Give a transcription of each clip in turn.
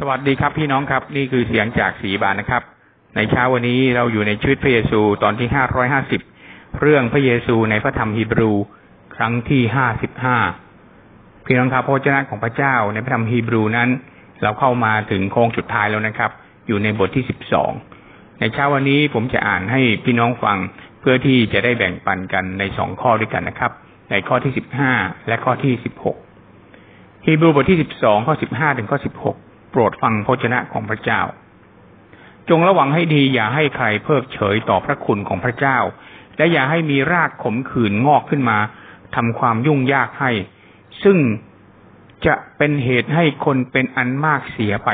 สวัสดีครับพี่น้องครับ นี่คือเสียงจากสีบานนะครับ ในเช้าวันนี้เราอยู่ในชีวิตพระเยซูตอนที่ห้าร้อยห้าสิบเรื่องพระเยซูในพระธรรมฮีบรู ครั้งที่ห้าสิบห้าพี่น้องครับพระเจ้าของพระเจ้าในพระธรรมฮีบรูนั้น เราเข้ามาถึงโค้งสุดท้ายแล้วนะครับ อยู่ในบทที่สิบสองในเช้าวันนี้ผมจะอ่านให้พี่น้องฟังเพื่อที่จะได้แบ่งปันกันในสองข้อด้วยกันนะครับ ในข้อที่สิบห้าและข้อที่สิบหกฮีบรูบทที่สิบสองข้อสิบห้าถึงข้อสิบหก ปรดฟังพระชนะของพระเจ้า จงระวังให้ดีอย่าให้ใครเพิกเฉยต่อพระคุณของพระเจ้า และอย่าให้มีรากขมขื่นงอกขึ้นมาทำความยุ่งยากให้ ซึ่งจะเป็นเหตุให้คนเป็นอันมากเสียไป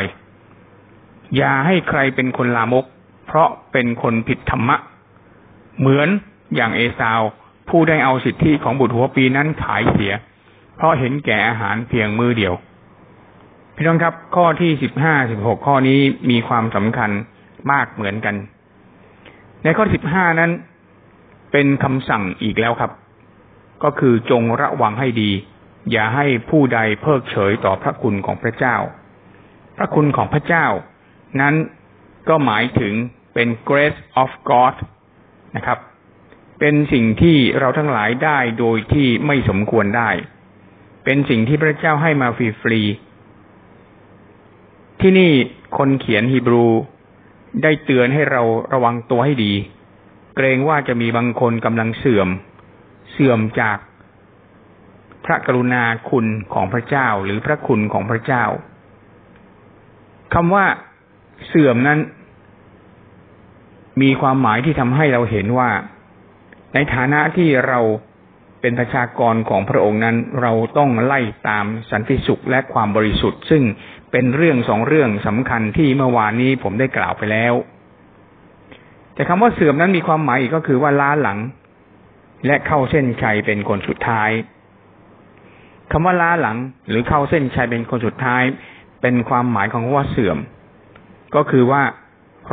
อย่าให้ใครเป็นคนลามก เพราะเป็นคนผิดธรรมะ เหมือนอย่างเอสาว ผู้ได้เอาสิทธิของบุตรหัวปีนั้นขายเสีย เพราะเห็นแก่อาหารเพียงมือเดียว พี่น้องครับ ข้อที่สิบห้าสิบหกข้อนี้มีความสำคัญมากเหมือนกัน ในข้อสิบห้านั้น เป็นคำสั่งอีกแล้วครับ ก็คือจงระวังให้ดี อย่าให้ผู้ใดเพิกเฉยต่อพระคุณของพระเจ้า พระคุณของพระเจ้า นั้นก็หมายถึงเป็น grace of God นะครับ เป็นสิ่งที่เราทั้งหลายได้โดยที่ไม่สมควรได้ เป็นสิ่งที่พระเจ้าให้มาฟรีๆ ที่นี่คนเขียนฮีบรูได้เตือนให้เราระวังตัวให้ดี เกรงว่าจะมีบางคนกำลังเสื่อม เสื่อมจากพระกรุณาคุณของพระเจ้าหรือพระคุณของพระเจ้าคำว่าเสื่อมนั้น มีความหมายที่ทำให้เราเห็นว่า ในฐานะที่เราเป็นประชากรของพระองค์นั้น เราต้องไล่ตามสันติสุขและความบริสุทธิ์ ซึ่ง เป็นเรื่องสองเรื่องสำคัญที่เมื่อวานนี้ผมได้กล่าวไปแล้ว แต่คำว่าเสื่อมนั้นมีความหมายอีกก็คือว่าล้าหลัง และเข้าเส้นชัยเป็นคนสุดท้ายคำว่าล้าหลัง หรือเข้าเส้นชัยเป็นคนสุดท้าย เป็นความหมายของว่าเสื่อม ก็คือว่า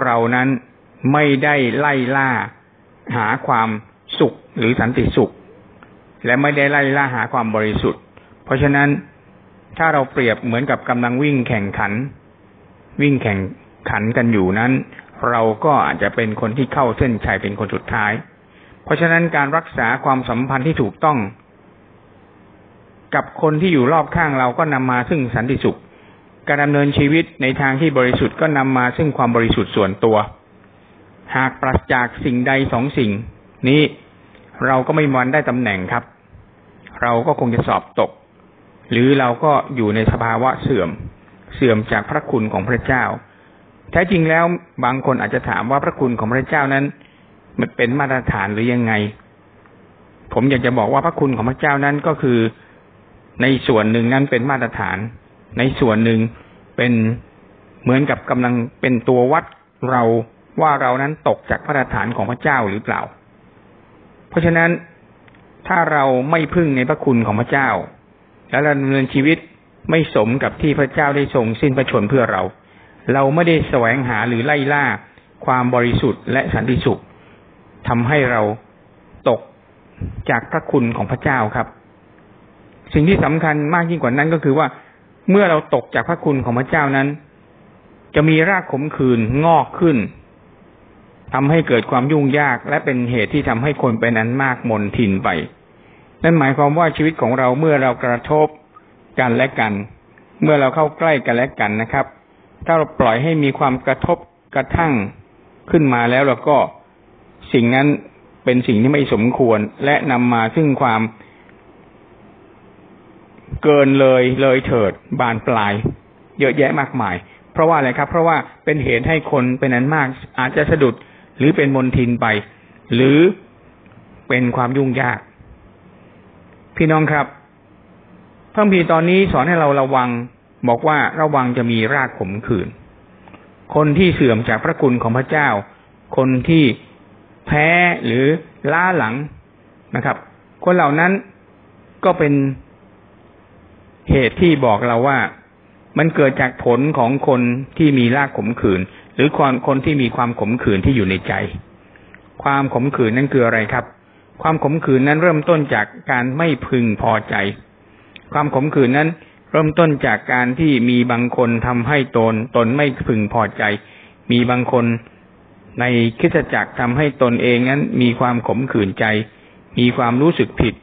เรานั้นไม่ได้ไล่ล่า หาความสุขหรือสันติสุข และไม่ได้ไล่ล่าหาความบริสุทธิ์ เพราะฉะนั้น ถ้าเราเปรียบเหมือนกับกำลังวิ่งแข่งขัน วิ่งแข่งขันกันอยู่นั้น เราก็อาจจะเป็นคนที่เข้าเส้นชัยเป็นคนสุดท้าย เพราะฉะนั้นการรักษาความสัมพันธ์ที่ถูกต้อง กับคนที่อยู่รอบข้างเราก็นำมาซึ่งสันติสุข การดำเนินชีวิตในทางที่บริสุทธิ์ก็นำมาซึ่งความบริสุทธิ์ส่วนตัว หากปราศจากสิ่งใดสองสิ่ง นี้เราก็ไม่มันได้ตำแหน่งครับ เราก็คงจะสอบตก หรือเราก็อยู่ในสภาวะเสื่อม เสื่อมจากพระคุณของพระเจ้าแท้จริงแล้วบางคนอาจจะถามว่าพระคุณของพระเจ้านั้น มันเป็นมาตรฐานหรือยังไง ผมอยากจะบอกว่าพระคุณของพระเจ้านั้นก็คือ ในส่วนหนึ่งนั้นเป็นมาตรฐาน ในส่วนหนึ่งเป็นเหมือนกับกำลังเป็นตัววัดเราว่าเรานั้นตกจากมาตรฐานของพระเจ้าหรือเปล่า เพราะฉะนั้นถ้าเราไม่พึ่งในพระคุณของพระเจ้า และดำเนินชีวิตไม่สมกับที่พระเจ้าได้ทรงสิ้นพระชนเพื่อเรา เราไม่ได้แสวงหาหรือไล่ล่าความบริสุทธิ์และสันติสุขทำให้เราตกจากพระคุณของพระเจ้าครับ สิ่งที่สำคัญมากยิ่งกว่านั้นก็คือว่าเมื่อเราตกจากพระคุณของพระเจ้านั้น จะมีรากขมขื่นงอกขึ้นทำให้เกิดความยุ่งยากและเป็นเหตุที่ทำให้คนเป็นอันมากมนทินไป นั่นหมายความว่าชีวิตของเราเมื่อเรากระทบกันและกัน เมื่อเราเข้าใกล้กันและกันนะครับ ถ้าเราปล่อยให้มีความกระทบกระทั่งขึ้นมาแล้วเราก็สิ่งนั้นเป็นสิ่งที่ไม่สมควร และนำมาซึ่งความเกินเลยเลยเถิด บานปลาย เยอะแยะมากมาย เพราะว่าอะไรครับ เพราะว่าเป็นเหตุให้คนเป็นนั้นมาก อาจจะสะดุดหรือเป็นมนทินไป หรือเป็นความยุ่งยาก พี่น้องครับพระพีตอนนี้สอนให้เราระวัง บอกว่าระวังจะมีรากขมขื่นคนที่เสื่อมจากพระคุณของพระเจ้า คนที่แพ้หรือล้าหลังนะครับ คนเหล่านั้นก็เป็นเหตุที่บอกเราว่ามันเกิดจากผลของคนที่มีรากขมขื่นหรือคนคนที่มีความขมขื่นที่อยู่ในใจ ความขมขื่นนั่นคืออะไรครับ ความขมขื่นนั้นเริ่มต้นจากการไม่พึงพอใจ ความขมขื่นนั้น เริ่มต้นจากการที่มีบางคนทำให้ตน ตนไม่พึงพอใจ มีบางคนในคิดจักรทำให้ตนเองนั้น มีความขมขื่นใจ มีความรู้สึกผิด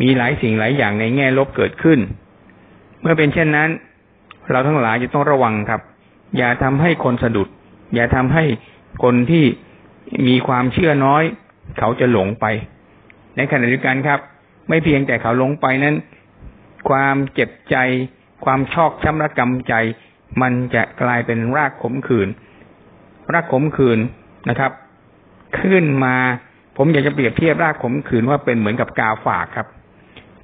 มีหลายสิ่งหลายอย่างในแง่ลบเกิดขึ้น เมื่อเป็นเช่นนั้น เราทั้งหลายจะต้องระวังครับ อย่าทำให้คนสะดุด อย่าทำให้คนที่มีความเชื่อน้อย เขาจะหลงไป ในขณะเดียวกันครับ ไม่เพียงแต่เขาหลงไปนั้น ความเจ็บใจ ความชอกช้ำระกำใจ มันจะกลายเป็นรากขมขื่นรากขมขื่นนะครับ ขึ้นมา ผมอยากจะเปรียบเทียบรากขมขื่นว่าเป็นเหมือนกับกาวฝากครับ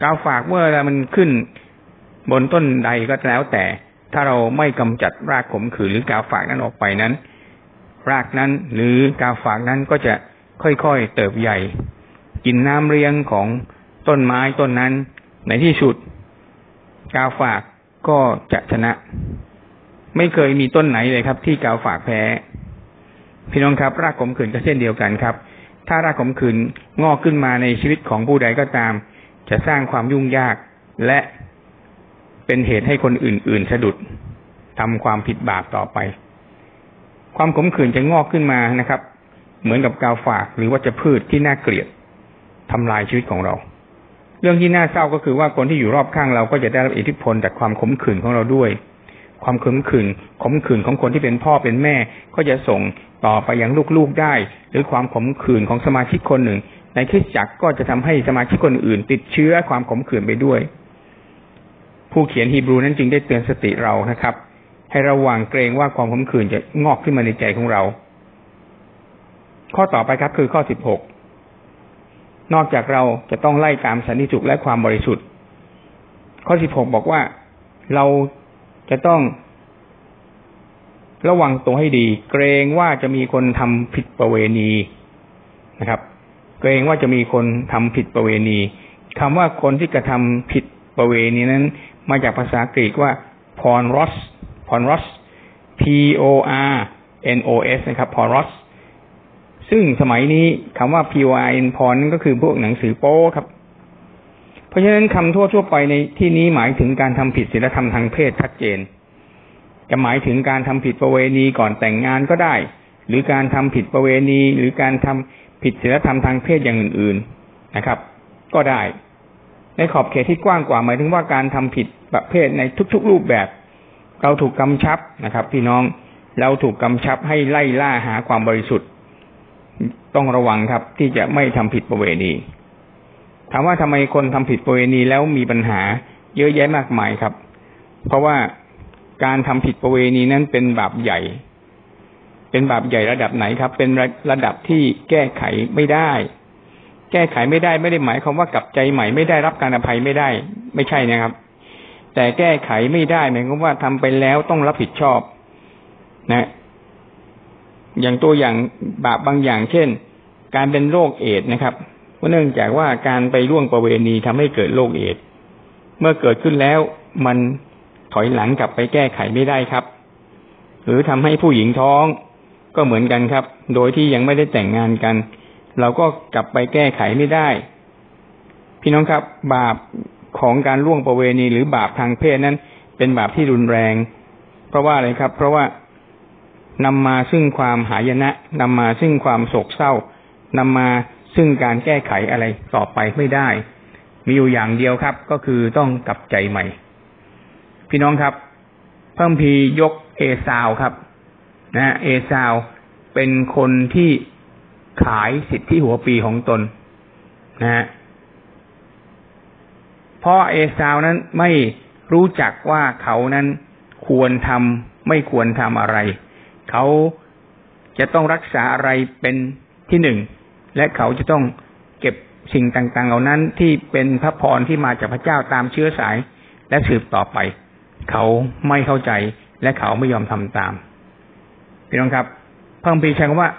กาวฝากเมื่อมันขึ้นบนต้นใดก็แล้วแต่ ถ้าเราไม่กำจัดรากขมขื่นหรือกาวฝากนั้นออกไปนั้น รากนั้นหรือกาวฝากนั้นก็จะค่อยๆเติบใหญ่ กินน้ำเลี้ยงของต้นไม้ต้นนั้น ในที่สุด กาฝากก็จะชนะ ไม่เคยมีต้นไหนเลยครับ ที่กาฝากแพ้ พี่น้องครับ รากขมขื่นก็เช่นเดียวกันครับ ถ้ารากขมขื่นงอกขึ้นมาในชีวิตของผู้ใดก็ตาม จะสร้างความยุ่งยากและเป็นเหตุให้คนอื่น ๆ สะดุดทำความผิดบาปต่อไป ความขมขื่นจะงอกขึ้นมานะครับ เหมือนกับกาวฝากหรือว่าจะพืชที่น่าเกลียด ทำลายชีวิตของเรา เรื่องที่น่าเศร้าก็คือว่าคนที่อยู่รอบข้างเราก็จะได้รับอิทธิพลจากความขมขื่นของเราด้วย ความขมขื่นขมขื่นของคนที่เป็นพ่อเป็นแม่ ก็จะส่งต่อไปยังลูกๆได้ หรือความขมขื่นของสมาชิกคนหนึ่ง ในคริสจักรก็จะทำให้สมาชิกคนอื่น ติดเชื้อความขมขื่นไปด้วย ผู้เขียนฮีบรูนั้นจึงได้เตือนสติเรานะครับ ให้ระวังเกรงว่าความขมขื่นจะงอกขึ้นมาในใจของเรา ข้อต่อไปครับคือข้อสิบหก นอกจากเราจะต้องไล่ตามสันติสุขและความบริสุทธิ์ ข้อสิบหกบอกว่าเราจะต้องระวังตัวให้ดี เกรงว่าจะมีคนทำผิดประเวณีนะครับ เกรงว่าจะมีคนทำผิดประเวณีคำว่าคนที่กระทำผิดประเวณีนั้น มาจากภาษากรีกว่า pornos pornos p o r n o s นะครับ pornos ซึ่งสมัยนี้คำว่า p o r n porn ก็คือพวกหนังสือโป้ครับ เพราะฉะนั้นคำทั่วทั่วไปในที่นี้หมายถึงการทำผิดศีลธรรมทางเพศชัดเจน จะหมายถึงการทำผิดประเวณีก่อนแต่งงานก็ได้ หรือการทำผิดประเวณีหรือการทำผิดศีลธรรมทางเพศอย่างอื่น ๆนะครับ ก็ได้ ในขอบเขตที่กว้างกว่าหมายถึงว่าการทำผิดประเภทในทุกๆรูปแบบ เราถูกกำชับนะครับ พี่น้องเราถูกกำชับให้ไล่ล่าหาความบริสุทธิ์ ต้องระวังครับ ที่จะไม่ทำผิดประเวณี ถามว่าทำไมคนทำผิดประเวณีแล้วมีปัญหา เยอะแยะมากมายครับ เพราะว่าการทำผิดประเวณีนั้นเป็นบาปใหญ่ เป็นบาปใหญ่ระดับไหนครับ เป็นระดับที่แก้ไขไม่ได้ แก้ไขไม่ได้ไม่ได้หมายความว่ากลับใจใหม่ไม่ได้รับการอภัยไม่ได้ ไม่ใช่นะครับ แต่แก้ไขไม่ได้หมายความว่าทำไปแล้วต้องรับผิดชอบ นะ อย่างตัวอย่างบาปบางอย่าง เช่น การเป็นโรคเอดนะครับเนื่องจากว่าการไปล่วงประเวณีทำให้เกิดโรคเอดเมื่อเกิดขึ้นแล้วมันถอยหลังกลับไปแก้ไขไม่ได้ครับ หรือทำให้ผู้หญิงท้องก็เหมือนกันครับ โดยที่ยังไม่ได้แต่งงานกัน เราก็กลับไปแก้ไขไม่ได้ พี่น้องครับ บาปของการล่วงประเวณีหรือบาปทางเพศนั้น เป็นบาปที่รุนแรง เพราะว่าอะไรครับ เพราะว่า นำมาซึ่งความหายนะนำมาซึ่งความโศกเศร้านำมาซึ่งการแก้ไขอะไรต่อไปไม่ได้ มีอยู่อย่างเดียวครับ ก็คือต้องกลับใจใหม่ พี่น้องครับพระพียกเอซาวครับ นะเอซาวเป็นคนที่ขายสิทธิหัวปีของตนนะฮะเพราะเอซาวนั้นไม่รู้จักว่าเขานั้นควรทำไม่ควรทำอะไร เขาจะต้องรักษาอะไรเป็นที่หนึ่ง และเขาจะต้องเก็บสิ่งต่างๆ เหล่านั้นที่เป็นพระพรที่มาจากพระเจ้าตามเชื้อสาย และสืบต่อไป เขาไม่เข้าใจและเขาไม่ยอมทำตามพี่น้องครับพระคัมภีร์ใช้คำว่า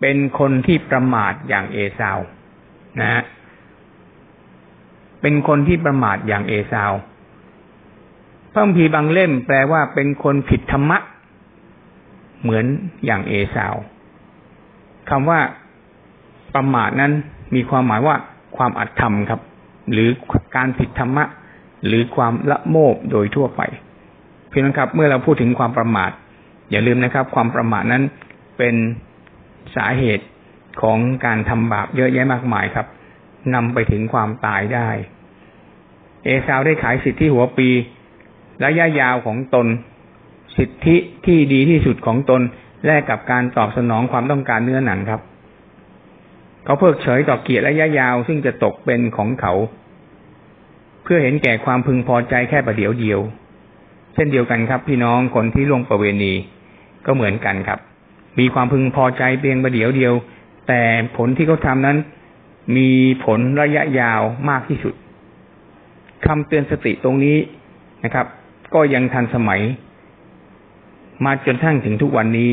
เป็นคนที่ประมาทอย่างเอซาวนะฮะเป็นคนที่ประมาทอย่างเอซาวพระคัมภีร์บางเล่มแปลว่าเป็นคนผิดธรรมะ เหมือนอย่างเอซาวคำว่าประมาทนั้นมีความหมายว่าความอัดธรรมครับ หรือการผิดธรรมะ หรือความละโมบโดยทั่วไปเพี่น้องครับ เมื่อเราพูดถึงความประมาท อย่าลืมนะครับ ความประมาทนั้นเป็นสาเหตุของการทำบาปเยอะแยะมากมายครับนำไปถึงความตายได้ เอซาวได้ขายสิทธิหัวปี ระยะยาวของตน สิทธิที่ดีที่สุดของตนแลกกับการตอบสนองความต้องการเนื้อหนังครับ เขาเพิกเฉยต่อเกียรติระยะยาว ซึ่งจะตกเป็นของเขา เพื่อเห็นแก่ความพึงพอใจแค่ประเดี๋ยวเดียว เช่นเดียวกันครับ พี่น้องคนที่ล่วงประเวณีก็เหมือนกันครับ มีความพึงพอใจเพียงประเดี๋ยวเดียว แต่ผลที่เขาทานั้น มีผลระยะยาวมากที่สุดคำเตือนสติตรงนี้นะครับ ก็ยังทันสมัย มาจนทั้งถึงทุกวันนี้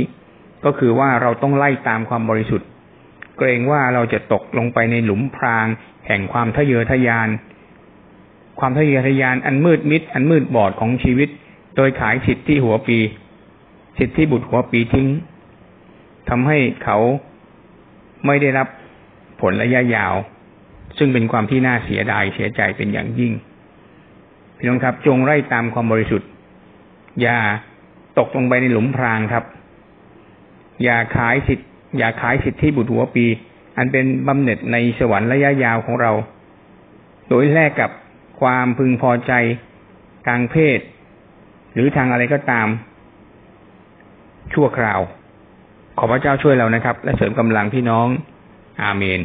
ก็คือว่าเราต้องไล่ตามความบริสุทธิ์ เกรงว่าเราจะตกลงไปในหลุมพราง แห่งความทะเยอทะยาน ความทะเยอทะยานอันมืดมิด อันมืดบอดของชีวิต โดยขายสิทธิ์ที่หัวปี สิทธิ์ที่บุตรหัวปีทิ้งทำให้เขาไม่ได้รับผลระยะยาว ซึ่งเป็นความที่น่าเสียดายเสียใจเป็นอย่างยิ่งพี่น้องครับ จงไล่ตามความบริสุทธิ์ อย่า ตกลงไปในหลุมพรางครับ อย่าขายสิทธิ์อย่าขายสิทธิ์ที่บุตรหัวปี อันเป็นบำเหน็จในสวรรค์ระยะยาวของเรา โดยแลกกับความพึงพอใจทางเพศ หรือทางอะไรก็ตาม ชั่วคราว ขอพระเจ้าช่วยเรานะครับ และเสริมกำลังพี่น้อง อาเมน